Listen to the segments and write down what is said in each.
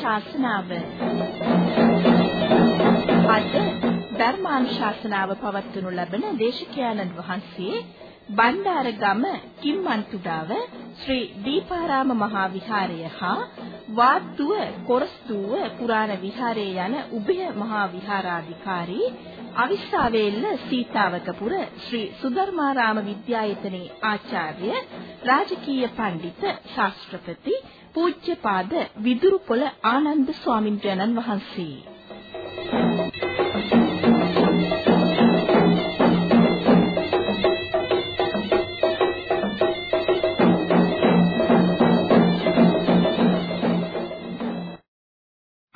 ධර්මානුශාසනාව අද ධර්මානුශාසනාව පවත්වනු ලබන දේශකයන්න් වහන්සේ බණ්ඩාරගම කිම්මන්තුඩාව ශ්‍රී දීපාරාම මහා විහාරය හා වාත්තුව කොරස්තුව පුරාණ විහාරය යන උභය මහා විහාරාධිකාරී අවිස්සාවේල්ල සීතාවකපුර ශ්‍රී සුධර්මාරාම විද්‍යායතනයේ ආචාර්ය රාජකීය පඬිත ශාස්ත්‍රපති පූජ්‍යපාද විදුරුපොළ ආනන්ද ස්වාමින්ද්‍රයන්න් වහන්සේ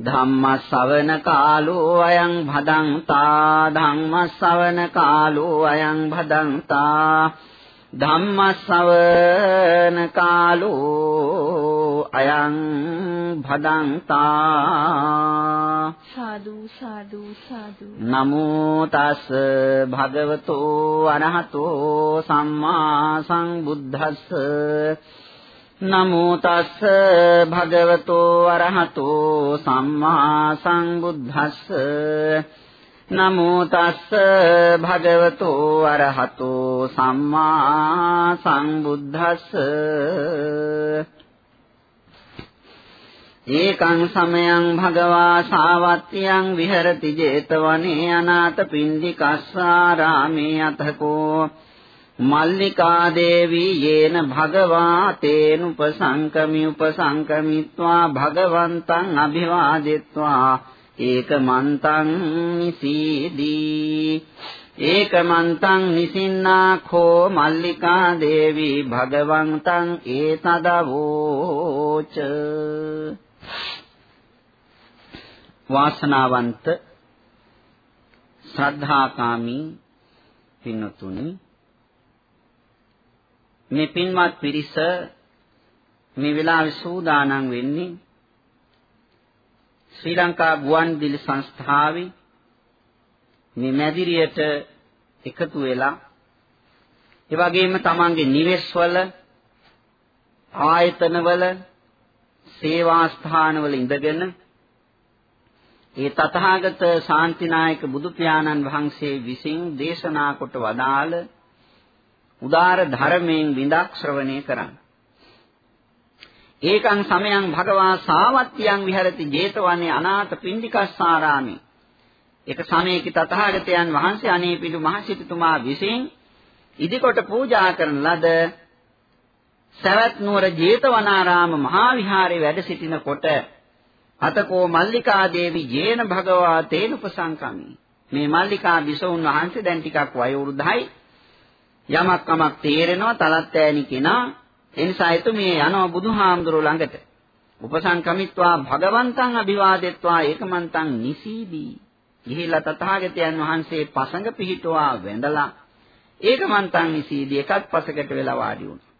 ධම්මස්සවන කාලෝ අයං භදංතා ධම්මස්සවන කාලෝ අයං භදංතා ධම්මස්සවන කාලෝ අයං භදංතා සාදු සාදු සාදු. නමෝ තස් භගවතෝ අරහතෝ සම්මා සංබුද්දස්ස නමෝ තස්ස භගවතෝ අරහතෝ සම්මා සංබුද්දස්ස නමෝ තස්ස භගවතෝ අරහතෝ සම්මා සංබුද්දස්ස ඒකං සමයං භගවා සාවත්තියං විහෙරති 제තවනේ අනාථ පින්දිකස්සාරාමේ අතකෝ। මල්ලිකා දේවී යේන භගවා තේනුපසංකමි උපසංකමිත්වා භගවන්තං අභිවාදෙත්වා ඒකමන්තං නිසීදී ඒකමන්තං නිසින්නාඛෝ මල්ලිකා දේවී භගවන්තං ඒතදවෝච වාසනාවන්ත ශ්‍රද්ධාකාමී පින්නතුනි මේ පින්වත් පිරිස මේ වෙලාවේ සූදානම් වෙන්නේ ශ්‍රී ලංකා ගුවන්විදුලි සංස්ථාවේ මේ මැදිරියට එකතු වෙලා ඒ වගේම තමන්ගේ නිවෙස්වල ආයතනවල සේවා ස්ථානවල ඉඳගෙන ඒ තථාගත ශාන්තිනායක බුදු පියාණන් වහන්සේ විසින් දේශනා කොට වදාළ උදාර ධර්මයෙන් විඳක් ශ්‍රවණය කරන්න. ඒකං සමයං භගවා සාවත්තියං විහෙරති 제තවනේ අනාථ පින්ඩිකස්සාරාමේ. එක සමයක තථාගතයන් වහන්සේ අනේපිඩු මහසිටුතුමා විසින් ඉදිකොට පූජා කරන ලද සවැත් නුවර 제තවනාරාම මහා විහාරයේ වැඩ සිටිනකොට අතකෝ මල්ලිකා දේවි ජේන භගවා තේනුපසංකමි මේ මල්ලිකා බිසවුන් වහන්සේ දැන් ටිකක් වයෝවෘද්ධයි යමක් කමක් තේරෙනවා තලත් ඈනි කෙනා එනිසා එතුමිය යනවා බුදුහාමුදුරුවෝ ළඟට. උපසංකමිත්වා භගවන්තං අභිවාදෙත්වා ඒකමන්තං නිසීදී. ගිහිලා තථාගතයන් වහන්සේ පසඟ පිහිටුවා වැඳලා ඒකමන්තං නිසීදී එකත් පසකට වෙලා වාඩි වුණා.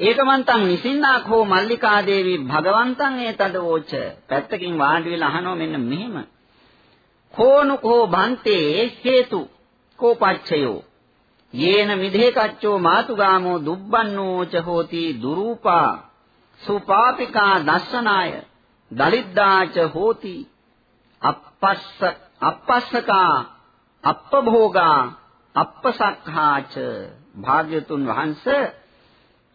ඒකමන්තං නිසින්නා කෝ මල්ලිකා දේවී භගවන්තං ඒතද ඕච පැත්තකින් වාඩි වෙලා අහනවා මෙන්න මෙහෙම. කෝනු කෝ බන්තේ හේතු කෝපච්චයෝ යේන මිදේ කච්චෝ මාතුගාමෝ දුබ්බන්නෝ ච හෝති දුරූපා සුපාපිකා දස්සනාය දලිද්දාච හෝති අපස්ස අපස්සකා අප්පභෝගා අප්පසක්ඛාච භාග්‍යතුන් වහන්සේ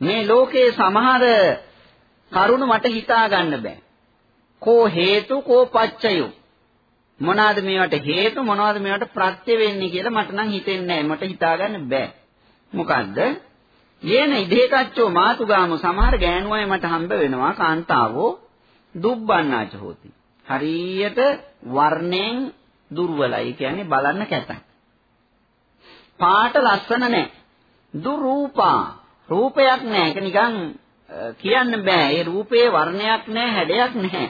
මේ ලෝකේ සමහර කරුණ මට හිතා ගන්න බෑ. කෝ හේතු කෝ පච්චයෝ මොනවාද මේවට හේතු මොනවාද මේවට ප්‍රත්‍ය වෙන්නේ කියලා මට නම් හිතෙන්නේ නැහැ. මට හිතාගන්න බෑ. මොකද්ද? යේන ඉදේකච්චෝ මාතුගාමු සමහර ගෑනු අය මට හම්බ වෙනවා කාන්තාවෝ දුබ්බන්නාච හොති. හරියට වර්ණයෙන් දුර්වලයි. කියන්නේ බලන්න කැතයි. පාට ලස්සන නැහැ. දුරූපා. රූපයක් නැහැ. ඒක නිකන් කියන්න බෑ. ඒ රූපේ වර්ණයක් නැහැ, හැඩයක් නැහැ.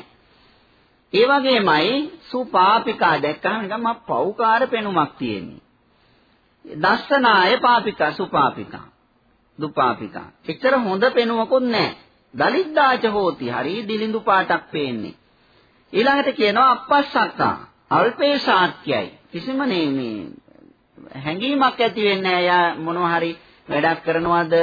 ඒ වගේමයි සුපාපිකා දැක්කම නිකන් මම පෞකාර පෙනුමක් තියෙන්නේ. දස්සනාය පාපිකා සුපාපිකා. දුපාපිකා. එච්චර හොඳ පෙනුමකුත් නැහැ. දලිද්දාච හෝති. හරි දිලිඳු පාටක් පේන්නේ. ඊළඟට කියනවා අපස්සක්කා. අල්පේ ශාක්‍යයි. කිසිම මේ හැඟීමක් ඇති වෙන්නේ නැහැ. යා මොනවා හරි වැඩක් කරනවද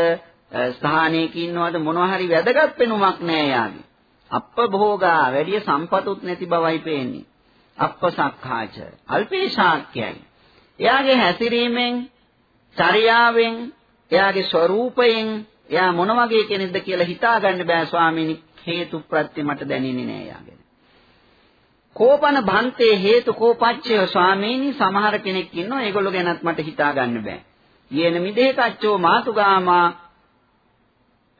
ස්ථානයක ඉන්නවද මොනවා හරි වැදගත් පෙනුමක් නැහැ යාගේ. අප්ප භෝගා වැඩි සම්පතුත් නැති බවයි පේන්නේ. අප්ප සක්ඛාච අල්පේ ශාක්‍යයි. එයාගේ හැසිරීමෙන්, චර්යාවෙන්, එයාගේ ස්වરૂපයෙන් එයා මොන වගේ කෙනෙක්ද කියලා හිතාගන්න බෑ ස්වාමීනි හේතු ප්‍රත්‍ය මට දැනෙන්නේ නෑ යාගෙන. කෝපන භන්තේ හේතු කෝපච්චය ස්වාමීනි සමහර කෙනෙක් ඉන්නවා ඒගොල්ලෝ ගැනත් මට හිතාගන්න බෑ. යේන මිදේ කච්චෝ මාතුගාමා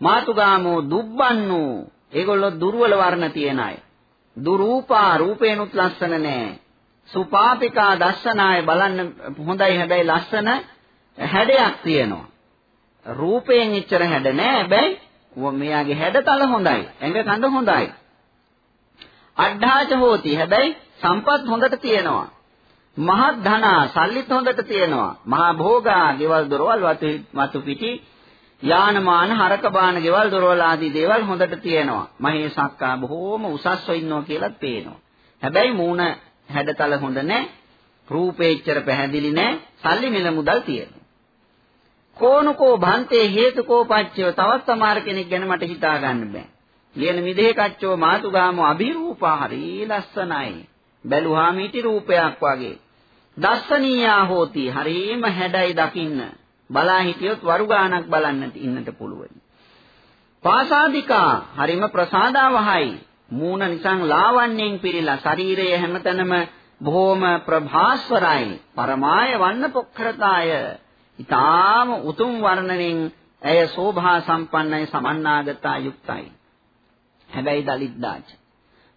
මාතුගාමෝ දුබ්බන්නෝ ඒගොල්ලෝ දුර්වල වර්ණ තියන අය. දුරූපා රූපේනුත් ලස්සන නෑ. සුපාපිකා දස්සනාය බලන්න හොඳයි හැබැයි ලස්සන හැඩයක් තියෙනවා. රූපයෙන් එච්චර හැඩ නෑ හැබැයි මෙයාගේ හැඩතල හොඳයි. ඇඟ කඳ හොඳයි. අඩ්ඩාච හෝති හැබැයි සම්පත් හොඳට තියෙනවා. මහත් ධනා සල්ලිත් හොඳට තියෙනවා. මහා භෝගා ගෙවල් දොරවල් වතු පිටි යානමාන හරක බාන ගෙවල් දොරවල් ආදී දේවල් හොඳට තියෙනවා. මහේ සක්කා බොහෝම උසස්ව ඉන්නවා කියලාත් පේනවා. හැබැයි මූණ හැඩතල හොඳ නැහැ. රූපේච්චර පැහැදිලි නැහැ. සල්ලි මිල මුදල් තියෙනවා. කෝනකෝ භන්තේ හේතුකෝ පච්චයෝ තවත් සමහර කෙනෙක් ගැන මට හිතා ගන්න බෑ. ලියන මිදේ කච්චෝ මාතුගාමෝ අභිරූපා හරි ලස්සනයි. බැලුවාම ඊටි රූපයක් වගේ. දස්සනීයා හෝති හරීම හැඩයි දකින්න. බලා හිටියොත් වරු ගානක් බලන්නට ඉන්නට පුළුවන්. පාසාදිකා හරිම ප්‍රසාදාවහයි. මූණ නිසං ලාවන්‍යයෙන් පිරීලා ශරීරය හැමතැනම බොහෝම ප්‍රභාස්වරයි. පරමාය වන්න පොක්ඛරතාය. ඊටාම උතුම් වර්ණණයෙන් ඇය සෝභා සම්පන්නයි සමන්නාගතා යුක්තයි. හැබැයි දලිද්දාච.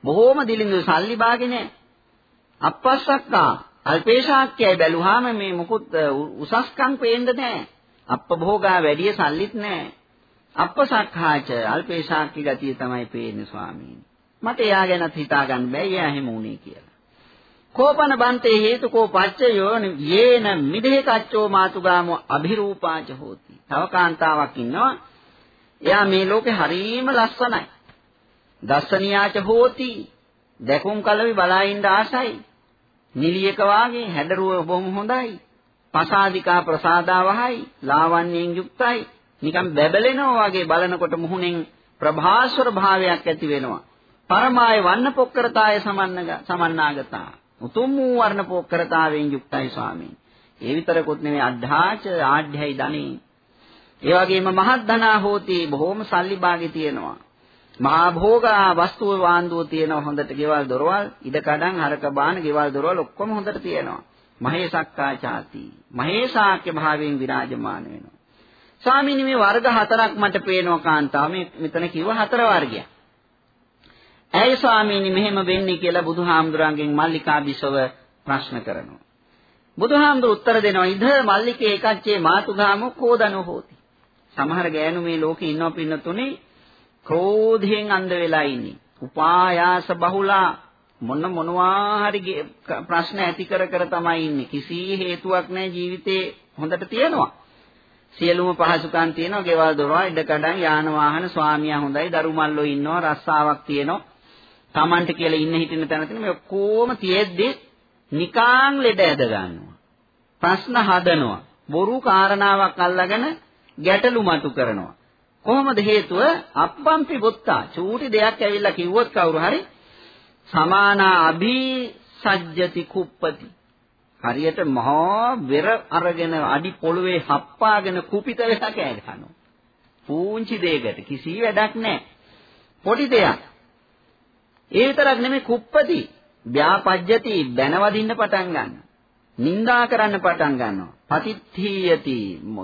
බොහෝම දිලිඳු සල්ලි බාගෙන අපස්සක්කා අල්පේශාක්‍යයි බැලුවාම මේ මුකුත් උසස්කම් පේන්න නැහැ. අප්පභෝගා වැඩි සල්ලිත් නැහැ. අප්පසක්ඛාච අල්පේශාක්‍ය ගතිය තමයි පේන්නේ ස්වාමීනි. මට එයා ගැනත් හිතා ගන්න බෑ එයා එහෙම උනේ කියලා. කෝපන බන්තේ හේතුකෝ පච්චයෝ යේන මිදේ කච්චෝ මාතුගාමෝ අභිරූපාච හෝති. තව කාන්තාවක් ඉන්නවා. එයා මේ ලෝකේ හරීම ලස්සනයි. දස්සනියාච හෝති. දැකුම් කලවි බලා ඉන්න ආසයි. නිලියක වාගේ හැඩරුව බොහොම හොඳයි. පසාදිකා ප්‍රසාදාවහයි. ලාවන්‍යයෙන් යුක්තයි. නිකන් බැබලෙනවා වගේ බලනකොට මුහුණෙන් ප්‍රභාස්වර භාවයක් ඇති වෙනවා. පරමාය වන්න පොක්කරතාය සමන්නාගතා. උතුම් වූ වර්ණ පොක්කරතාවෙන් යුක්තයි ස්වාමීන්. ඒ විතරකුත් නෙමෙයි අද්ධාච ආඩ්‍යයි ධනේ. ඒ වගේම මහත් ධනා හෝති බොහොම සල්ලි භාගෙ තියෙනවා. මහා භෝගා වස්තුව වාන්දුව තියෙනවා හොඳට ගෙවල් දොරවල් ඉඩ කඩන් හරක බාන ගෙවල් දොරවල් ඔක්කොම හොඳට තියෙනවා. මහේසක්කාචාති. මහේසාක්‍ය භාවයෙන් විරාජමාන වෙනවා. ස්වාමීනි මේ වර්ග හතරක් මට පේනවා කාන්තාව. මේ මෙතන කිව්ව හතර වර්ගයක්. ඇයි ස්වාමීනි මෙහෙම වෙන්නේ කියලා බුදුහාමුදුරන්ගෙන් මල්ලිකා බිසව ප්‍රශ්න කරනවා. බුදුහාමුදුරු උත්තර දෙනවා ඉද මල්ලිකේ එකච්චේ මාතුගාම කෝදනෝ හෝති. සමහර ගෑනු මේ ලෝකේ ඉන්නව පින්නතුනේ ක්‍රෝධයෙන් අන්ධ වෙලා ඉන්නේ. උපායාස බහුලා මොන මොනවා හරි ප්‍රශ්න ඇති කර කර තමයි ඉන්නේ. කිසි හේතුවක් නැහැ ජීවිතේ හොඳට තියෙනවා. සියලුම පහසුකම් තියෙනවා. ගෙවල් දොරවල් ඉඩ කඩන් යාන වාහන ස්වාමියා හොඳයි. දරු මල්ලෝ ඉන්නවා. රස්සාවක් තියෙනවා. Tamanට කියලා ඉන්න හිටින තැන තියෙන මේ ඔක්කොම තියෙද්දි නිකාං ලෙඩ ඇද ගන්නවා. ප්‍රශ්න හදනවා. බොරු කාරණාවක් අල්ලගෙන ගැටලු මතු කරනවා. කොහොමද හේතුව? අප්පම්පි බුත්තා. චූටි දෙයක් ඇවිල්ලා කිව්වොත් කවුරු හරි සමානා අභි සජ්ජති කුප්පති. හරියට මහා වෙර අරගෙන අඩි පොළවේ හප්පාගෙන කුපිත වෙලා කෑ ගහනවා. පූංචි දෙයකට කිසි වැඩක් නැහැ. පොඩි දෙයක්. ඒ විතරක් නෙමෙයි කුප්පති ව්‍යාපජ්ජති බැනවදින්න පටන් ගන්නවා. නින්දා කරන්න පටන් ගන්නවා. පතිත්ථීයති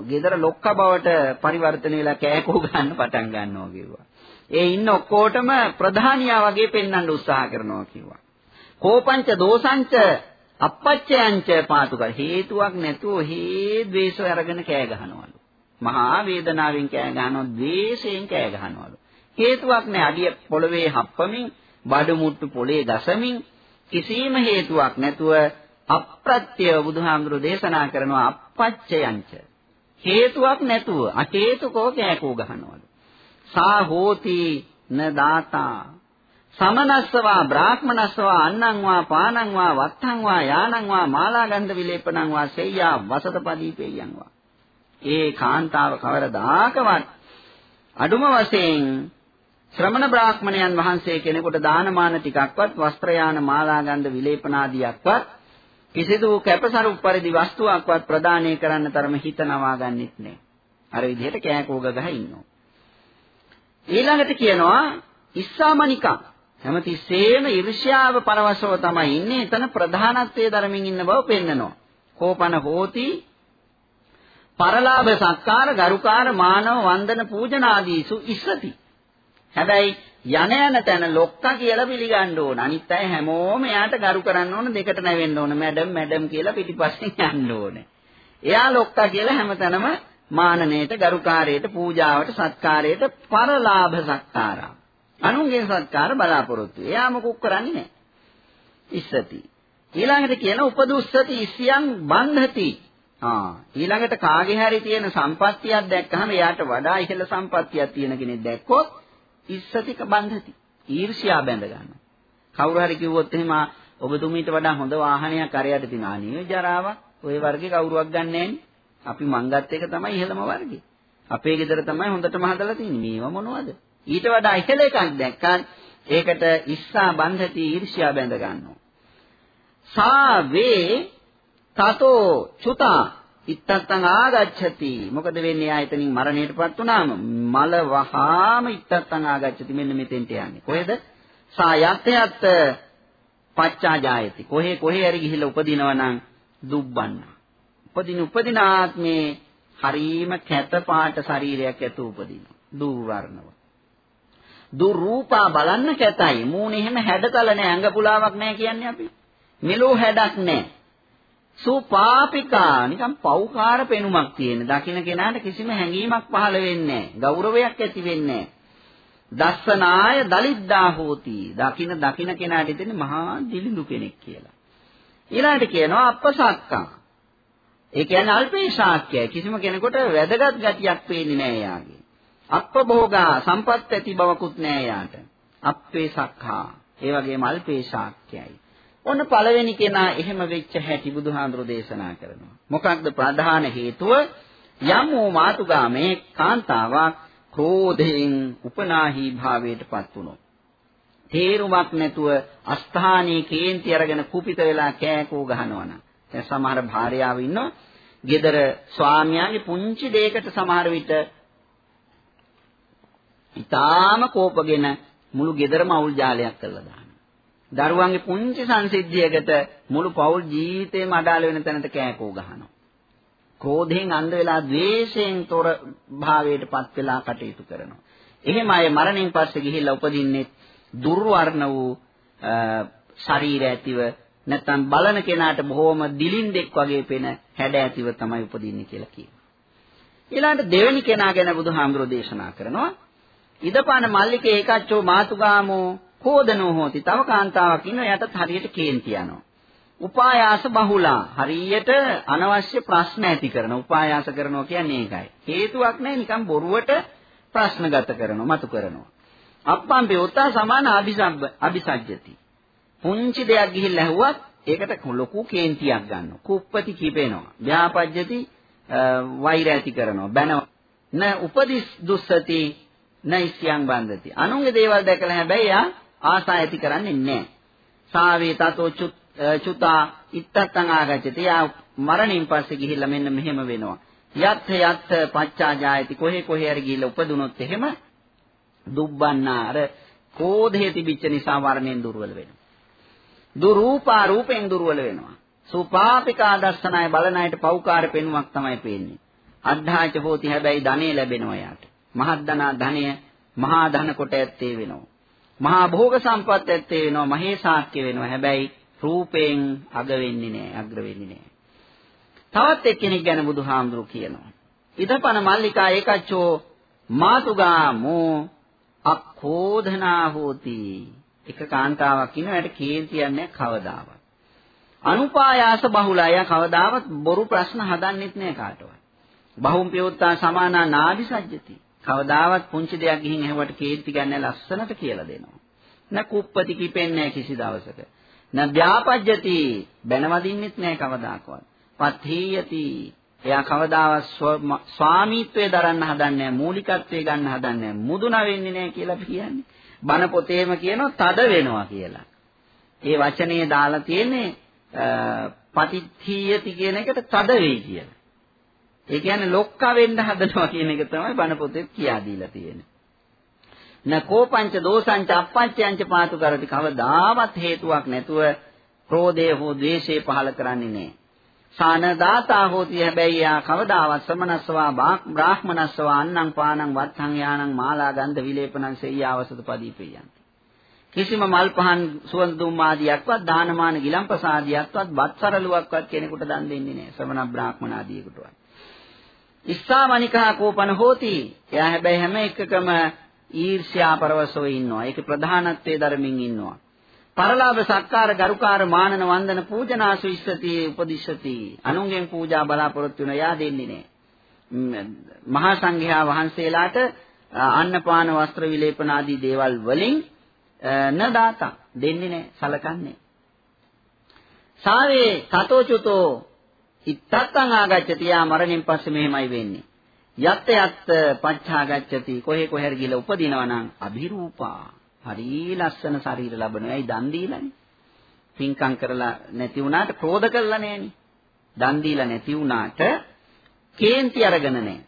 ගෙදර ලොක්ක බවට පරිවර්තන වෙලා කෑකෝ ගන්න පටන් ගන්නවා කිව්වා. ඒ ඉන්න ඔක්කොටම ප්‍රධානියා වගේ පෙන්වන්න උත්සාහ කරනවා කිව්වා. කෝපංච දෝසංච අපච්චයන්ච පාතුක හේතුවක් නැතුව හේ ද්වේෂය අරගෙන කෑ ගහනවලු. මහා වේදනාවෙන් කෑ ගහනවා ද්වේෂයෙන් කෑ ගහනවලු. හේතුවක් නැහැ අඩිය පොළවේ හප්පමින් බඩු මුට්ටු පොලේ ගසමින් කිසිම හේතුවක් නැතුව අප්‍රත්‍ය බුදුහාමුදුරු දේශනා කරනවා අපච්චයංච. හේතුවක් නැතුව අහේතුකෝ කෑකෝ ගහනවලු. සා හෝති න දාතා. සමනස්සවා බ්‍රාහ්මනස්සවා අන්නං වා පානං වා වත්තං වා යානං වා මාලාගන්ධ විලේපනං වා සෙය්‍යා වසතපදීපේයං වා ඒ කාන්තාව කවරදාකවත් අඩුම වශයෙන් ශ්‍රමණ බ්‍රාහ්මණයන් වහන්සේ කෙනෙකුට දානමාන ටිකක්වත් වස්ත්‍රයාන මාලාගන්ධ විලේපනාදියක්වත් කිසිදු කැපසරු පරිදි වස්තුවක්වත් ප්‍රදානය කරන්න තරම හිත නවා ගන්නෙත් නෑ. අර විදිහට කෑකෝග ගහ ඉන්නවා. ඊළඟට කියනවා ඉස්සාමනිකා හැමතිස්සෙම ඊර්ෂ්‍යාව පරවශව තමයි ඉන්නේ. එතන ප්‍රධානත්වයේ ධර්මින් ඉන්න බව පෙන්නනවා. කෝපන හෝති පරලාභ සත්කාර ගරුකාර මානව වන්දන පූජන ආදීසු ඉස්සති. හැබැයි යන යන තැන ලොක්කා කියලා පිළිගන්න ඕන. අනිත් අය හැමෝම එයාට ගරු කරන්න ඕන දෙකට නැවෙන්න ඕන. මැඩම් මැඩම් කියලා පිටිපස්සෙන් යන්න ඕනේ. එයා ලොක්කා කියලා හැමතැනම මානනයට, ගරුකාරයට, පූජාවට, සත්කාරයට පරලාභ සත්කාරා. අනුන්ගේ සත්කාර බලාපොරොත්තු. එයා මොකුක් කරන්නේ නැහැ. ඉස්සති. ඊළඟට කියන උපදුස්සති ඉස්සියන් බන්ධති. ආ ඊළඟට කාගේ හරි තියෙන සම්පත්තියක් දැක්කහම එයාට වඩා ඉහළ සම්පත්තියක් තියෙන කෙනෙක් දැක්කොත් ඉස්සතික බන්ධති. ඊර්ෂ්‍යා බැඳ ගන්නවා. කවුරු හරි කිව්වොත් එහෙම ඔබතුමීට වඩා හොඳ වාහනයක් අරයට තියෙනවා. අනේ ජරාවක්. ওই වර්ගේ කවුරුවක් ගන්නෑ අපි මංගත් එක තමයි ඉහළම වර්ගේ. අපේ ගෙදර තමයි හොඳටම හදලා තියෙන්නේ. මේව මොනවද? ඊට වඩා ඉහළ එකක් දැක්කන් ඒකට ඉස්සා බන්ධති ඊර්ෂ්‍යා බැඳ ගන්නවා. සා වේ තතෝ චුතා ඉත්තත්තං ආගච්ඡති. මොකද වෙන්නේ? ආයතනින් මරණයටපත් වුණාම මල වහාම ඉත්තත්තං ආගච්ඡති. මෙන්න මෙතෙන්ට යන්නේ. කොහෙද? සා යත් යත් පච්චා ජායති කොහේ කොහේ හරි ගිහිල්ලා උපදිනවා නම් දුබ්බන්න. උපදින උපදින ආත්මේ හරීම කැත පාට ශරීරයක් ඇතු උපදිනවා. දුර්වර්ණව. දුරූපා බලන්න කැතයි. මූණේ එහෙම හැඩතල නැහැ ඇඟ පුලාවක් නැහැ කියන්නේ අපි. මෙලෝ හැඩක් නැහැ සුපාපිකා නිකන් පෞකාර පෙනුමක් තියෙන. දකින්න කෙනාට කිසිම හැඟීමක් පහළ වෙන්නේ නැහැ. ගෞරවයක් ඇති වෙන්නේ නැහැ. දස්සනාය දලිද්දා හෝති. දකින්න දකින්න කෙනාට ඉතින් මහා දිලිඳු කෙනෙක් කියලා. ඊළඟට කියනවා අපසක්කා. ඒ කියන්නේ අල්පේශාක්‍යය. කිසිම කෙනෙකුට වැදගත් ගතියක් පේන්නේ නැහැ යාගේ. අප්පභෝගා සම්පත් ඇති බවකුත් නැහැ යාට. අප්පේසක්ඛා. ඒ වගේම අල්පේශාක්‍යයයි. ඔන්න පළවෙනි කෙනා එහෙම වෙච්ච හැටි බුදුහාඳුර දේශනා කරනවා. මොකක්ද ප්‍රධාන හේතුව? යම් වූ මාතුගාමේ කාන්තාවක් ක්‍රෝධයෙන් උපනාහි භාවයටපත් වුණොත්. තේරුමක් නැතුව අස්ථානී කේන්ති අරගෙන කුපිත වෙලා කෑකෝ ගහනවනම්. දැන් සමහර භාර්යාවෝ ඉන්නවා. gedara ස්වාමියාගේ පුංචි දෙයකට සමහර විට ඊටාම කෝපගෙන මුළු ගෙදරම අවුල් ජාලයක් කරලා දානවා. දරුවන්ගේ පුංචි සංසිද්ධියකට මුළු පෞල් ජීවිතේම අඩාල වෙන තැනට කෑකෝ ගහනවා. ක්‍රෝධයෙන් අන්ධ වෙලා ද්වේෂයෙන් තොර භාවයටපත් වෙලා කටයුතු කරනවා. එහෙම අය මරණයෙන් පස්සේ ගිහිල්ලා උපදින්නේ දුර්වර්ණ වූ ශරීර ඇතිව නැත්නම් බලන කෙනාට බොහොම දිලින්දෙක් වගේ පෙන හැඩ ඇතිව තමයි උපදින්නේ කියලා කියනවා. ඊළඟට දෙවෙනි කෙනා ගැන බුදුහාමුදුරෝ දේශනා කරනවා. ඉදපාන මල්ලිකේ ඒකච්චෝ මාතුගාමෝ කෝදනෝ හෝති. තව කාන්තාවක් ඉන්නවා එයාටත් හරියට කේන්ති යනවා. උපායාස බහුලා හරියට අනවශ්‍ය ප්‍රශ්න ඇති කරන උපායාස කරනවා කියන්නේ ඒකයි. හේතුවක් නැහැ නිකන් බොරුවට ප්‍රශ්නගත කරනවා මතු කරනවා. අප්පම්පේ උත්තා සමාන අபிසබ්බ අபிසජ්ජති. පුංචි දෙයක් ගිහිල්ලා ඇහුවත් ඒකට ලොකු කේන්තියක් ගන්නවා. කුප්පති කිපෙනවා. ව්‍යාපජ්ජති වෛර ඇති කරනවා. බැන න උපදිස් දුස්සති නයිස්යන් බන්දති. අනුන්ගේ දේවල් දැකලා හැබැයි යා ආසා ඇති කරන්නේ නැහැ. සාවේ තතෝ චුතා ඉත්තත්තං ආගච්ඡති. යා මරණින් පස්සේ ගිහිල්ලා මෙන්න මෙහෙම වෙනවා. යත් යත් පච්චා ජායති කොහේ කොහේ හරි ගිහිල්ලා උපදුනොත් එහෙම දුබ්බන්නා අර කෝධයේ තිබිච්ච නිසා වර්ණයෙන් දුර්වල වෙනවා. දුරූපා රූපෙන් දුර්වල වෙනවා. සුපාපිකා දර්ශනය බලනයිට පෞකාර පෙනුමක් තමයි පේන්නේ. අද්ධාච හෝති හැබැයි ධනෙ ලැබෙනවා යාට. මහත් ධනා ධනය මහා ධන කොට ඇත්තේ වෙනවා. මහා භෝග සම්පත් ඇත්තේ වෙනවා මහේසාක්‍ය වෙනවා හැබැයි රූපයෙන් අග වෙන්නේ නැහැ අග්‍ර වෙන්නේ නැහැ තවත් එක්කෙනෙක් ගැන බුදුහාමුදුරු කියනවා ඉදපන මල්ලිකා ඒකච්චෝ මාතුගා මෝ අක්ඛෝධනා හෝති එක කාන්තාවක් ඉන්නවට කේන්තියක් නැහැ කවදාවත්. අනුපායාස බහුලය කවදාවත් බොරු ප්‍රශ්න හදන්නෙත් නැහැ කාටවත්. බහුම් පියොත්තා සමානා නාදි සජ්ජති. කවදාවත් පුංචි දෙයක් ගිහින් එහෙවට කේන්ති ගන්න ලස්සනට කියලා දෙනවා. න කුප්පති කිපෙන්නේ කිසි දවසක. න ව්‍යාපජ්ජති බැනවදින්නෙත් නැහැ කවදාකවත්. පත්ථීයති එයා කවදාවත් ස්වාමීත්වයේ දරන්න හදන්නේ මූලිකත්වයේ ගන්න හදන්නේ මුදුන වෙන්නේ නැහැ කියලා කියන්නේ. බණ පොතේම කියනවා තද වෙනවා කියලා. ඒ වචනේ දාලා තියෙන්නේ පටිච්චීයති කියන එකට තද වෙයි කියලා. ඒ කියන්නේ ලොක්කා වෙන්න හදනවා කියන එක තමයි බණ පොතේ කියා දීලා තියෙන්නේ. න කෝපංච දෝසංච අපච්චයන්ච පාතු කරති කවදාවත් හේතුවක් නැතුව ක්‍රෝධය හෝ ද්වේෂය පහල කරන්නේ නැහැ. සාන දාතා හෝති හැබැයි යා කවදාවත් සමනස්සවා බ්‍රාහ්මනස්සවා අන්නම් පානං වත්හං යානං මාලා ගන්ධ විලේපනං සෙය්‍යාවසත පදීපේයන්ති. කිසිම මල් පහන් සුවඳ දුම් ආදියක්වත් දානමාන ගිලම්පසාදියක්වත් බත්සරලුවක්වත් කෙනෙකුට දන් දෙන්නේ නැහැ ශ්‍රමණ බ්‍රාහ්මණ ආදියෙකුටවත්. ඉස්සාමනිකා කෝපන හෝති. එයා හැබැයි හැම එකකම ඊර්ෂ්‍යා පරවසව ඉන්නවා. ඒකේ ප්‍රධානත්වයේ ධර්මින් ඉන්නවා. පරලාභ සත්කාර ගරුකාර මානන වන්දන පූජනාසු ඉස්සති උපදිශති. අනුන්ගෙන් පූජා බලාපොරොත්තු වෙන යා දෙන්නේ නැහැ. මහා සංඝයා වහන්සේලාට අන්නපාන වස්ත්‍ර විලේපන ආදී දේවල් වලින් නදාතා දෙන්නේ නැහැ සලකන්නේ. සාවේ තතෝචුතෝ ඉත්තත්තං ආගච්ඡති යා මරණයෙන් පස්සේ මෙහෙමයි වෙන්නේ. යත් යත් පච්චාගච්ඡති කොහේ කොහෙර ගිහලා උපදිනවා නම් අභිරූපා. හරි ලස්සන ශරීර ලැබෙනවා. ඒ දන් දීලානේ. පින්කම් කරලා නැති වුණාට ක්‍රෝධ කළා නෑනේ. දන් දීලා නැති වුණාට කේන්ති අරගෙන නෑ.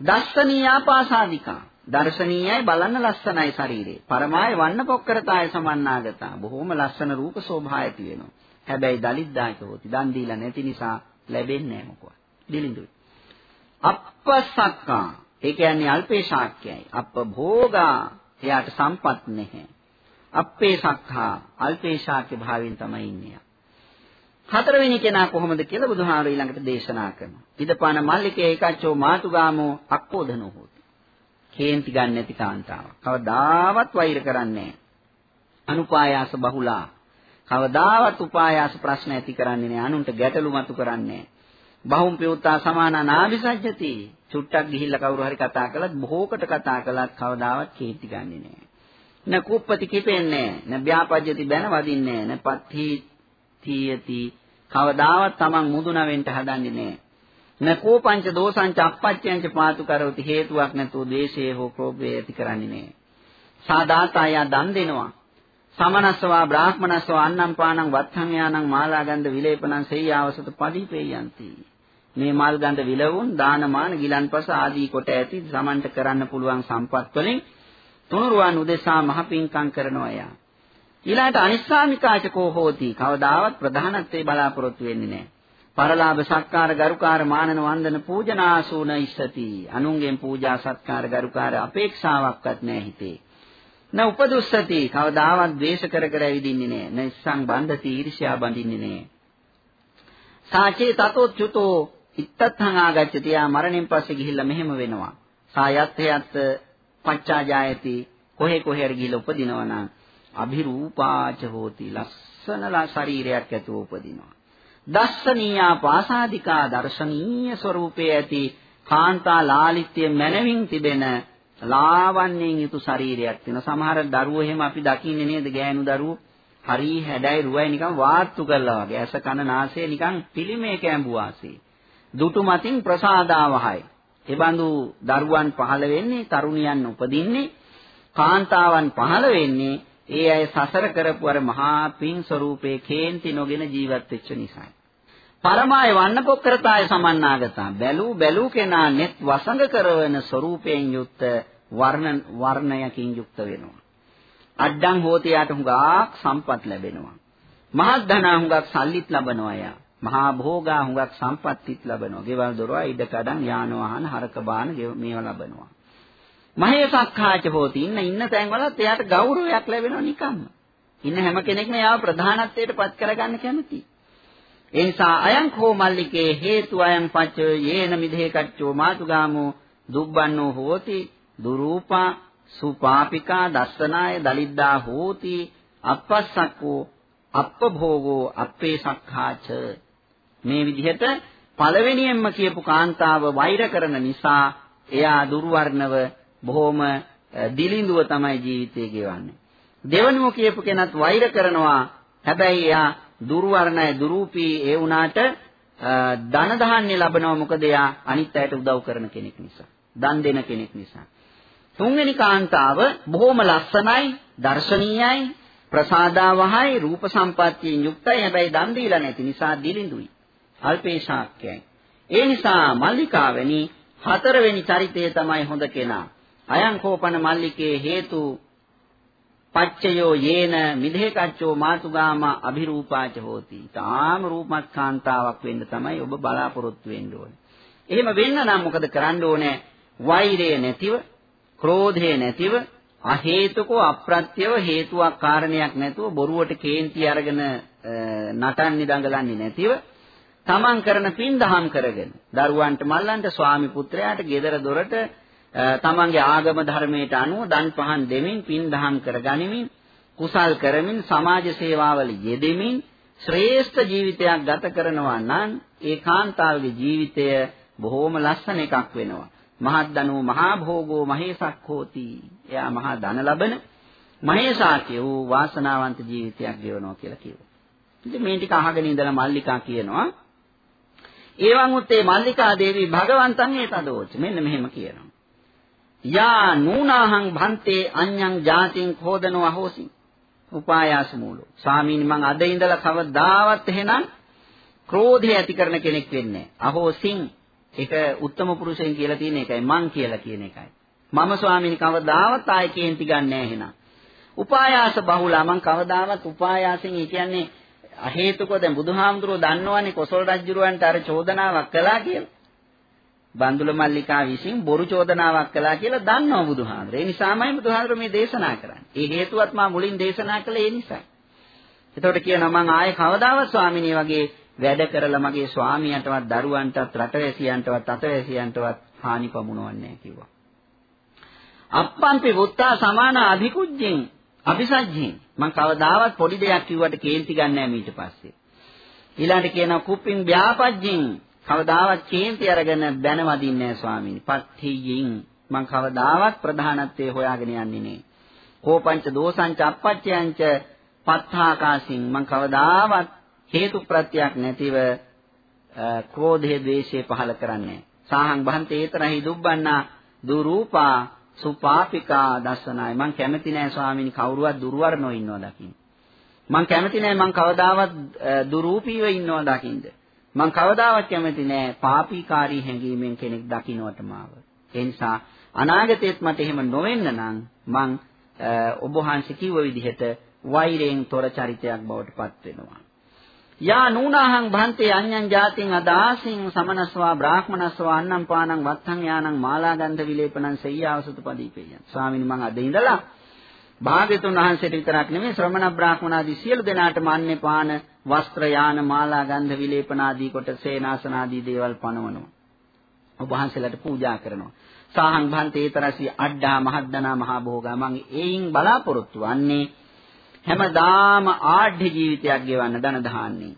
දස්සනීයාපාසාදිකා දර්ශනීයයි බලන්න ලස්සනයි ශරීරේ. පරමාය වන්න පොක්කරතාය සමන්නාගතා. බොහොම ලස්සන රූප ශෝභායති වෙනවා. හැබැයි දලිද්දායක හොති. දන් දීලා නැති නිසා ලැබෙන්නේ නැහැ මොකවත්. දිලිඳුයි. අප්පසක්කා ඒ කියන්නේ අල්පේ ශාක්‍යයි. අප්ප භෝගා එයාට සම්පත් නැහැ. අප්පේ සක්ඛා අල්පේ ශාක්‍ය භාවයෙන් තමයි ඉන්නේ. හතරවෙනි කෙනා කොහොමද කියලා බුදුහාමර ඊළඟට දේශනා කරනවා. ඉදපාන මල්ලිකේ ඒකච්චෝ මාතුගාමෝ අක්කෝධනෝ හොති. කේන්ති ගන්න නැති කාන්තාවක්. කවදාවත් වෛර කරන්නේ අනුපායාස බහුලා. කවදාවත් උපායාස ප්‍රශ්න ඇති කරන්නේ නැහැ. අනුන්ට ගැටලු මතු කරන්නේ නැහැ. බහුම් පියුත්තා සමානා නාවිසජ්ජති. චුට්ටක් ගිහිල්ලා කවුරු හරි කතා කළත් බොහෝකට කතා කළත් කවදාවත් කේන්ති ගන්නේ නැහැ. න කුප්පති කිපෙන්නේ නැහැ. න ව්‍යාපජ්ජති බැන වදින්නේ නැහැ. න පත්ති තීයති. කවදාවත් Taman මුදුන වෙන්න හදන්නේ නැහැ. නකෝ පංච දෝසංච අපච්චයන්ච පාතු කරවති හේතුවක් නැතුව ද්වේෂය හෝ ක්‍රෝධය ඇති කරන්නේ නැහැ. සාදාතාය දන් දෙනවා. සමනස්සවා බ්‍රාහ්මනස්සවා අන්නම් පානං වත්තං යානං මාලා ගන්ධ විලේපනං සෙය්‍යාවසත පදීපේයන්ති. මේ මල් ගඳ විලවුන් දානමාන ගිලන්පස ආදී කොට ඇති සමන්ට කරන්න පුළුවන් සම්පත් වලින් තුනුරුවන් උදෙසා මහ පිංකම් කරනවා යා. ඊළාට අනිස්සාමිකාචකෝ හෝති කවදාවත් ප්‍රධානත්වයේ බලාපොරොත්තු වෙන්නේ නැහැ. පරලාභ සත්කාර ගරුකාර මානන වන්දන පූජනාසුන ඉස්සති අනුන්ගෙන් පූජා සත්කාර ගරුකාර අපේක්ෂාවක්වත් නැහැ හිතේ න උපදුස්සති. කවදාවත් ද්වේෂ කර කර ඇවිදින්නේ නැහැ නැස්සං බන්ධති ඊර්ෂ්‍යා බඳින්නේ නැහැ සාචේ තතෝ චුතෝ. ඉත්තත්හං ආගච්ඡති. යා මරණයෙන් පස්සේ ගිහිල්ලා මෙහෙම වෙනවා. සායත් හයත් පච්චාජායති. කොහේ කොහේ හරි ගිහිල්ලා උපදිනවා නම් අභිරූපාච හෝති. ලස්සනලා ශරීරයක් ඇතුව උපදිනවා. දස්සනීයා පාසාදිකා දර්ශනීය ස්වરૂපයේ ඇති කාන්තා ලාලිත්‍ය මනවින් තිබෙන ලාවන්‍යයෙන් යුතු ශරීරයක් තියෙන සමහර දරුවෝ එහෙම අපි දකින්නේ නේද? ගෑනු දරුවෝ හරි හැඩයි රුවයි නිකන් වාත්තු කරලා වගේ. ඇස කන නාසය නිකන් පිළිමේ කැඹුවාසේ දුටු මතින් ප්‍රසාදාවහයි එබඳු දරුවන් පහළ වෙන්නේ තරුණියන් උපදින්නේ කාන්තාවන් පහළ වෙන්නේ ඒ අය සසර කරපු අර මහා පින් ස්වરૂපේ කේන්ති නොගෙන ජීවත් වෙච්ච නිසායි. පරමාය වන්න පොක්කරතාය සමන්නාගතා. බැලූ බැලූ කෙනා net වසඟ කරවන ස්වરૂපයෙන් යුක්ත වර්ණ වර්ණයකින් යුක්ත වෙනවා. අඩ්ඩං හෝතියට හුඟක් සම්පත් ලැබෙනවා. මහත් ධනා හුඟක් සල්ලිත් ලබනවා යා. මහා භෝගා හුඟක් සම්පත්තිත් ලබනවා. ගෙවල් දොරවා ඉඩ කඩන් යාන වාහන හරක බාන මේවා ලබනවා. මහේ සක්කාච හෝති. ඉන්න ඉන්න තැන්වලත් එයාට ගෞරවයක් ලැබෙනවා නිකම්ම. ඉන්න හැම කෙනෙක්ම යාව ප්‍රධානත්වයට පත් කරගන්න කැමතියි. ඒ නිසා අයං කෝ මල්ලිකේ හේතු අයං පච්ච යේන මිදේ කච්චෝ මාතුගාමෝ දුබ්බන්නෝ හෝති දුරූපා සුපාපිකා දස්සනාය දලිද්දා හෝති අපස්සක්කෝ අප්පභෝගෝ අප්පේ සක්ඛාච මේ විදිහට පළවෙනියෙන්ම කියපු කාන්තාව වෛර කරන නිසා එයා දුර්වර්ණව බොහොම දිලිඳුව තමයි ජීවිතය ගෙවන්නේ. දෙවනුව කියපු කෙනත් වෛර කරනවා. හැබැයි එයා දුර්වර්ණයි දුරූපී ඒ වුණාට ධන දහන්නේ ලබනවා මොකද එයා අනිත් අයට උදව් කරන කෙනෙක් නිසා. දන් දෙන කෙනෙක් නිසා. තුන්වෙනි කාන්තාව බොහොම ලස්සනයි, දර්ශනීයයි, ප්‍රසාදාවහයි, රූප සම්පත්තියෙන් යුක්තයි. හැබැයි දන් දීලා නැති නිසා දිලිඳුයි. අල්පේශාක්‍යයි. ඒ නිසා මල්ලිකාවනි හතරවෙනි චරිතය තමයි හොඳ කෙනා. අයං කෝපන මල්ලිකේ හේතු පච්චයෝ යේන මිදේකච්චෝ මාතුගාම අභිරූපාච හෝති. තාම රූපමත් කාන්තාවක් වෙන්න තමයි ඔබ බලාපොරොත්තු වෙන්න ඕනේ. එහෙම වෙන්න නම් මොකද කරන්න ඕනේ? වෛරය නැතිව, ක්‍රෝධය නැතිව, අහේතුකෝ අප්‍රත්‍යව හේතුවක් කාරණයක් නැතුව බොරුවට කේන්ති අරගෙන නටන්නේ දඟලන්නේ නැතිව තමන් කරන පින් දහම් කරගෙන දරුවන්ට මල්ලන්ට ස්වාමි පුත්‍රයාට ගෙදර දොරට තමන්ගේ ආගම ධර්මයට අනුව දන් පහන් දෙමින් පින් දහම් කරගනිමින් කුසල් කරමින් සමාජ සේවාවල යෙදෙමින් ශ්‍රේෂ්ඨ ජීවිතයක් ගත කරනවා නම් ඒ කාන්තාවගේ ජීවිතය බොහෝම ලස්සන එකක් වෙනවා. මහත් දනෝ මහා භෝගෝ මහේසක් හෝති. එයා මහා ධන ලබන මහේසාක්‍ය වූ වාසනාවන්ත ජීවිතයක් ගෙවනවා කියලා කිව්වා. ඉතින් මේ ටික අහගෙන ඉඳලා මල්ලිකා කියනවා ඒවන් උත්තේ මල්ලිකා දේවී භගවන්තං ඒතදෝච මෙන්න මෙහෙම කියනවා යා නූනාහං භන්තේ අඤ්ඤං ජාතින් khෝදනෝ අහෝසි. උපායාස මූලෝ. ස්වාමීනි මං අද ඉඳලා කවදාවත් එහෙනම් ක්‍රෝධය ඇති කරන කෙනෙක් වෙන්නේ අහෝසින්. ඒක උත්තම පුරුෂයන් කියලා තියෙන එකයි මං කියලා කියන එකයි. මම ස්වාමීනි කවදාවත් ආයේ කේන්ති ගන්නෑ එහෙනම්. උපායාස බහුලා. මං කවදාවත් උපායාසෙන් ඒ කියන්නේ අහේතුකව දැන් බුදුහාමුදුරුවෝ දන්නවනේ කොසල් රජුරවන්ට අර චෝදනාවක් කළා කියලා. බන්දුල මල්ලිකා විසින් බොරු චෝදනාවක් කළා කියලා දන්නවා බුදුහාමුදුරුවෝ. ඒ නිසාමයි බුදුහාමුදුරුවෝ මේ දේශනා කරන්නේ. ඒ හේතුවත් මා මුලින් දේශනා කළේ ඒ නිසයි. එතකොට කියනවා මං ආයේ කවදාවත් ස්වාමිනේ වගේ වැඩ කරලා මගේ ස්වාමියාටවත් දරුවන්ටවත් රටවැසියන්ටවත් අතවැසියන්ටවත් හානි පමුණවන්නේ නැහැ කිව්වා. අප්පන්ති වුත්තා සමාන අධිකුජ්ජෙන් අபிසජ්ජෙන් මං කවදාවත් පොඩි දෙයක් කිව්වට කේන්ති ගන්නෑ ඊට පස්සේ. ඊළඟට කියනවා කුප්පින් ව්‍යාපජ්ජින් කවදාවත් කේන්ති අරගෙන බැන වදින්නේ නැහැ ස්වාමීනි. පත්තියින් මං කවදාවත් ප්‍රධානත්වයේ හොයාගෙන යන්නේ නෑ. කෝපංච දෝසංච අපච්චයන්ච පත්තාකාසින් මං කවදාවත් හේතු ප්‍රත්‍යක් නැතිව ක්‍රෝධයේ ද්වේෂය පහල කරන්නේ. සාහං බහන්තේ තරහි දුබ්බන්නා දුරූපා සුපාපිකා දස්සනයි මං කැමති නෑ ස්වාමීනි කවුරුවත් දුර්වර්ණව ඉන්නවා දකින්න මං කැමති නෑ මං කවදාවත් දුරූපීව ඉන්නවා දකින්න මං කවදාවත් කැමති නෑ පාපීකාරී හැඟීමෙන් කෙනෙක් දකින්නට මාව ඒ නිසා අනාගතයේත් මට එහෙම නොවෙන්න නම් මං ඔබ වහන්සේ කිව්ව විදිහට වෛරයෙන් තොර චරිතයක් බවට පත් වෙනවා. යා නූනාහං භන්තේ අඤ්ඤං ජාතින් අදාසින් සමනස්වා බ්‍රාහ්මනස්වා අන්නම් පානං වත්තං යානං මාලාගන්ධ විලේපනං සෙය්‍යාවසුත පදීපේයන් ස්වාමීනි මං අද ඉඳලා භාග්‍යතුන් වහන්සේට විතරක් නෙමෙයි ශ්‍රමණ බ්‍රාහ්මනාදී සියලු දෙනාටම අන්නේ පාන වස්ත්‍ර යාන මාලාගන්ධ විලේපනාදී කොට සේනාසනාදී දේවල් පනවනවා ඔබ වහන්සේලාට පූජා කරනවා සාහං භන්තේ තරසි අඩ්ඩා මහද්දනා මහා භෝගා මං ඒයින් බලාපොරොත්තු වන්නේ හැමදාම ආඩ්‍ය ජීවිතයක් ගෙවන්න ධන දහන්නේ.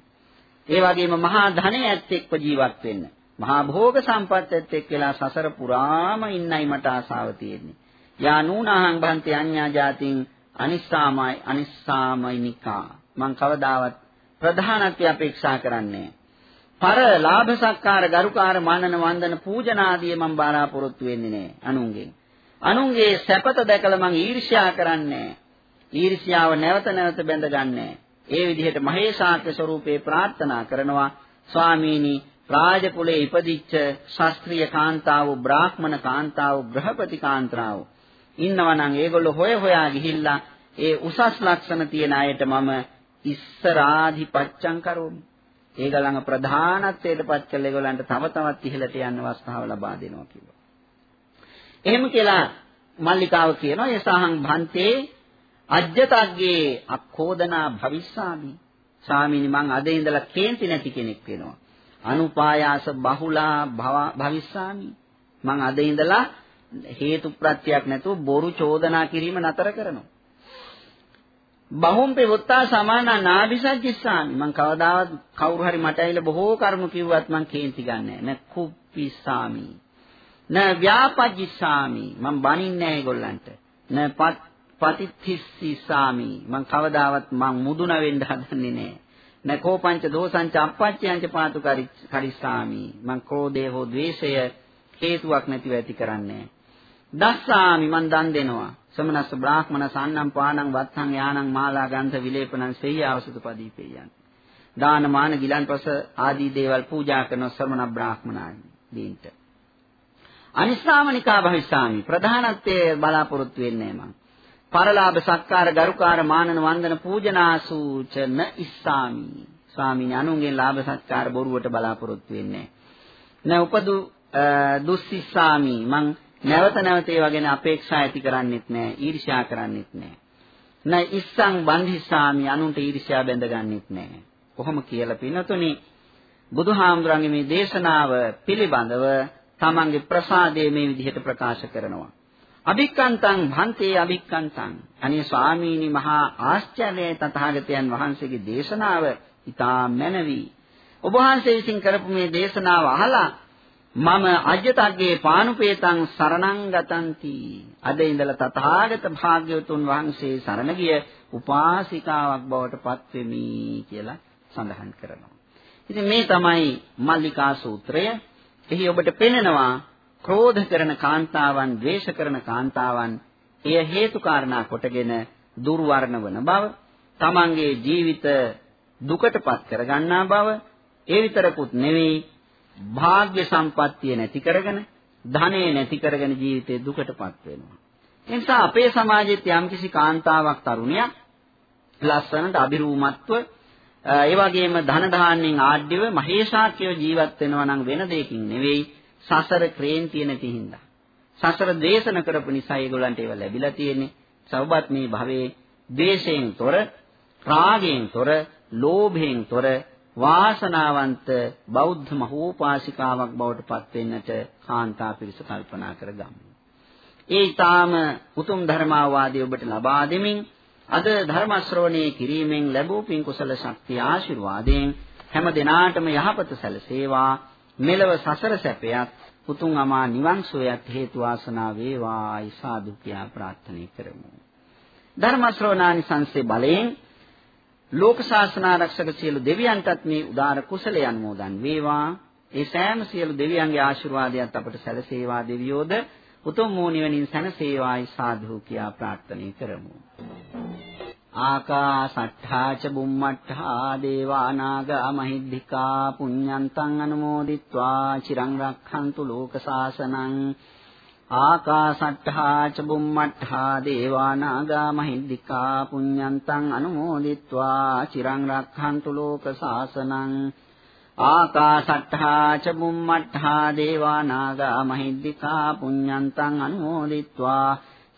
ඒ වගේම මහා ධනය ඇත්තෙක්ව ජීවත් වෙන්න. මහා භෝග සම්පත් ඇත්තෙක් වෙලා සසර පුරාම ඉන්නයි මට ආසාව තියෙන්නේ. යා නූනාහං බන්ති අඤ්ඤා ජාතින් අනිස්සාමයි අනිස්සාමයිනිකා. මං කවදාවත් ප්‍රධානත්වය අපේක්ෂා කරන්නේ පර ලාභ සත්කාර ගරුකාර මානන වන්දන පූජනාදී මම බාරාපොරොත්තු වෙන්නේ නැහැ අනුන්ගෙන්. අනුන්ගේ සැපත දැකලා මං ඊර්ෂ්‍යා කරන්නේ ඊර්ෂ්‍යාව නැවත නැවත බැඳගන්නේ. ඒ විදිහට මහේශාක්‍ය ස්වරූපේ ප්‍රාර්ථනා කරනවා ස්වාමීනි රාජ කුලේ ඉපදිච්ච ශාස්ත්‍රීය කාන්තාව බ්‍රාහ්මණ කාන්තාව ගෘහපති කාන්තාව ඉන්නවා නම් ඒගොල්ලෝ හොය හොයා ගිහිල්ලා ඒ උසස් ලක්ෂණ තියෙන අයට මම ඉස්සරාධිපච්චං කරෝමි. ඒගොල්ලන්ගේ ප්‍රධානත්වයට පත් කළ ඒගොල්ලන්ට තව තවත් ඉහළට යන්න අවස්ථාව ලබා දෙනවා කිව්වා. එහෙම කියලා මල්ලිකාව කියනවා යසහං භන්තේ අජ්ජතග්ගේ අක්ඛෝදනා භවිස්සාමි. ස්වාමීනි මං අද ඉඳලා කේන්ති නැති කෙනෙක් වෙනවා. අනුපායාස බහුලා භවිස්සාමි. මං අද ඉඳලා හේතු ප්‍රත්‍යක් නැතුව බොරු චෝදනා කිරීම නතර කරනවා. බහුම්පේ වොත්තා සමාන නාභිසජ්ජස්සාමි මං කවදාවත් කවුරු හරි මට ඇවිල්ලා බොහෝ කරුණු කිව්වත් මං කේන්ති ගන්නෑ න කුප්පිස්සාමි න ව්‍යාපජ්ජස්සාමි මං බනින්නේ නැහැ ඒගොල්ලන්ට. න පතිත්තිස්සාමි මං කවදාවත් මං මුදුන වෙන්න හදන්නේ නැහැ. න කෝපංච දෝසංච අපච්චයන්ච පාතු කරිස්සාමි මං ක්‍රෝධය හෝ ද්වේෂය හේතුවක් නැතිව ඇති කරන්නේ දස්සාමි මං දන් දෙනවා. සමනස්ස බ්‍රාහ්මණ සන්නම් පානං වත්තං යානං මාලා ගන්ධ විලේපනං සෙය්‍යාවසුතු පදීපේයන්. දාන මාන ගිලන්පස ආදී දේවල් පූජා කරන ශ්‍රමණ බ්‍රාහ්මණයන් දීන්ට. අනිස්සාමනිකා භවිස්සාමි. ප්‍රධානත්වයේ බලාපොරොත්තු වෙන්නේ මං. පරලාභ සත්කාර ගරුකාර මානන වන්දන පූජනාසූචන ඉස්සාමි. ස්වාමීන් අනුන්ගෙන් ලාභ සත්කාර බොරුවට බලාපොරොත්තු වෙන්නේ නැහැ. උපදු දුස්සිස්සාමි. මං නැවත නැවත ඒවා ගැන අපේක්ෂා ඇති කරන්නෙත් නැහැ, ඊර්ෂ්‍යා කරන්නෙත් නැහැ. නැ ඉස්සං බන්ධිස්සාමි අනුන්ට ඊර්ෂ්‍යා බැඳගන්නෙත් නැහැ. කොහොම කියලා පින්නතුනි බුදුහාමුදුරන්ගේ මේ දේශනාව පිළිබඳව තමන්ගේ ප්‍රසාදයේ මේ විදිහට ප්‍රකාශ කරනවා. අභික්කන්තං භන්තේ අභික්කන්තං අනේ ස්වාමීනි මහා ආශ්චර්යයි තථාගතයන් වහන්සේගේ දේශනාව ඊටා මැනවි ඔබ වහන්සේ විසින් කරපු මේ දේශනාව අහලා මම අජ්‍යතග්ගේ පානුපේතං සරණං ගතಂತಿ අද ඉඳලා තථාගත භාග්‍යවතුන් වහන්සේ සරණ ගිය උපාසිකාවක් බවට පත් වෙමි කියලා සඳහන් කරනවා. ඉතින් මේ තමයි මල්ලිකා සූත්‍රය. එහි ඔබට පෙනෙනවා ක්‍රෝධ කරන කාන්තාවන්, ද්වේෂ කරන කාන්තාවන් එය හේතු කාරණා කොටගෙන දුර්වර්ණ වන බව, තමන්ගේ ජීවිත දුකටපත් කරගන්නා බව, ඒ විතරකුත් නෙවෙයි භාග්‍ය සම්පත්තිය නැති කරගෙන, ධනෙ නැති කරගෙන ජීවිතේ දුකටපත් වෙනවා. ඒ නිසා අපේ සමාජෙත් යම්කිසි කාන්තාවක් තරුණියක් ලස්සනට අභිරූමත්ව ඒ වගේම ධන ධාන්‍යෙන් ආඩ්‍යව මහේශාක්‍යව ජීවත් වෙනවා නම් වෙන දෙයකින් නෙවෙයි සසර ක්‍රේන්තිය නැති හින්දා. සසර දේශන කරපු නිසා ඒගොල්ලන්ට ඒව ලැබිලා තියෙන්නේ. සවබත් මේ භවයේ ද්වේෂයෙන් තොර, රාගයෙන් තොර, ලෝභයෙන් තොර වාසනාවන්ත බෞද්ධ මහෝපාසිකාවක් බවට පත් වෙන්නට කාන්තා පිරිස කල්පනා කරගමු. ඒ ඊටාම උතුම් ධර්මාවාදී ඔබට ලබා දෙමින් අද ධර්ම ශ්‍රවණයේ කිරීමෙන් ලැබූ පින් කුසල ශක්තිය ආශිර්වාදයෙන් හැම දිනාටම යහපත සැලසේවා මෙලව සසර සැපයත් උතුම් අමා නිවන් සෝයත් හේතු වාසනා වේවායි සාදු කියා ප්‍රාර්ථනා කරමු. ධර්ම ශ්‍රවණානි සංසේ බලයෙන් ලෝක ශාසන ආරක්ෂක සියලු දෙවියන්ටත් මේ උදාර කුසලය අනුමෝදන් වේවා. ඒ සෑම සියලු දෙවියන්ගේ ආශිර්වාදයත් අපට සැලසේවා දෙවියෝද උතුම් වූ නිවනින් සැනසේවායි සාදු කියා ප්‍රාර්ථනා කරමු. ආකාසට්ඨා ච බුම්මට්ඨා දේවානාග මහිද්దికා පුඤ්ඤන්තං අනුමෝදිත්වා චිරං රක්ඛන්තු ලෝක සාසනං ආකාශට්ඨා ච බුම්මට්ඨා දේවානාගා මහිද්దికා පුඤ්ඤන්තං අනුමෝදිත්වා චිරං රක්ඛන්තු ලෝක සාසනං ආකාශට්ඨා ච බුම්මට්ඨා දේවානාගා මහිද්దికා පුඤ්ඤන්තං අනුමෝදිත්වා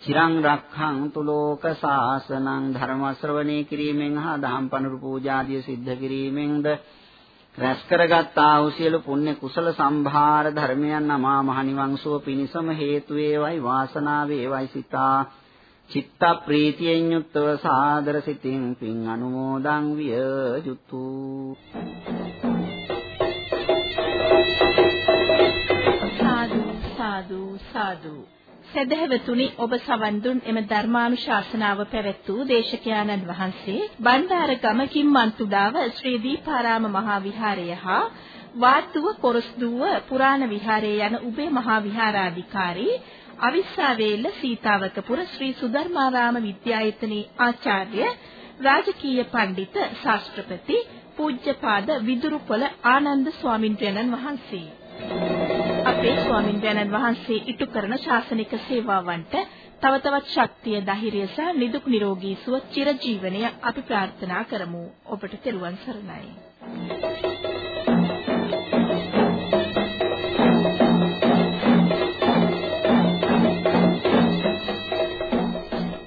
චිරං රක්ඛන්තු ලෝක සාසනං ධර්ම ශ්‍රවණේ කිරීමෙන් හා දහම් පනරු පූජාදිය සිද්ධ කිරීමෙන්ද රැස් කරගත්තා වූ සියලු පුණ්‍ය කුසල සම්භාර ධර්මයන් අමා මහ නිවන් සුව පිණිසම හේතු වේවයි වාසනාව වේවයි සිතා. චිත්ත ප්‍රීතියෙන් යුක්තව සාදර සිතින් පින් අනුමෝදන් විය යුතුය සාදු සාදු සාදු. සදහැවතුනි ඔබ සවන් දුන් එම ධර්මානුශාසනාව පැවැත් වූ දේශකයාණන් වහන්සේ බණ්ඩාරගම කිම්මන්තුඩාව ශ්‍රී දීපාරාම මහා විහාරය හා වාත්තුව කොරස්දුව පුරාණ විහාරය යන උබේ මහා විහාරාධිකාරී අවිස්සාවේල්ල සීතාවකපුර ශ්‍රී සුධර්මාරාම විද්‍යායතනයේ ආචාර්ය රාජකීය පඬිත ශාස්ත්‍රපති පූජ්‍යපාද විදුරුපොළ ආනන්ද ස්වාමින්වයන්න් වහන්සේ. අපේ ස්වාමින්වයන්න් වහන්සේ ඉටු කරන ශාසනික සේවාවන්ට තව තවත් ශක්තිය ධෛර්යය සහ නිදුක් නිරෝගී සුව චිරජීවනය අපි ප්‍රාර්ථනා කරමු. ඔබට තෙරුවන් සරණයි.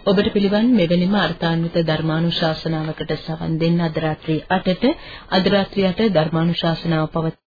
ඔබට පිළිවන් මෙවැනිම අර්ථාන්විත ධර්මානුශාසනාවකට සවන් දෙන්න අද රාත්‍රී 8ට අද රාත්‍රී 8 ධර්මානුශාසනාව පවත්වන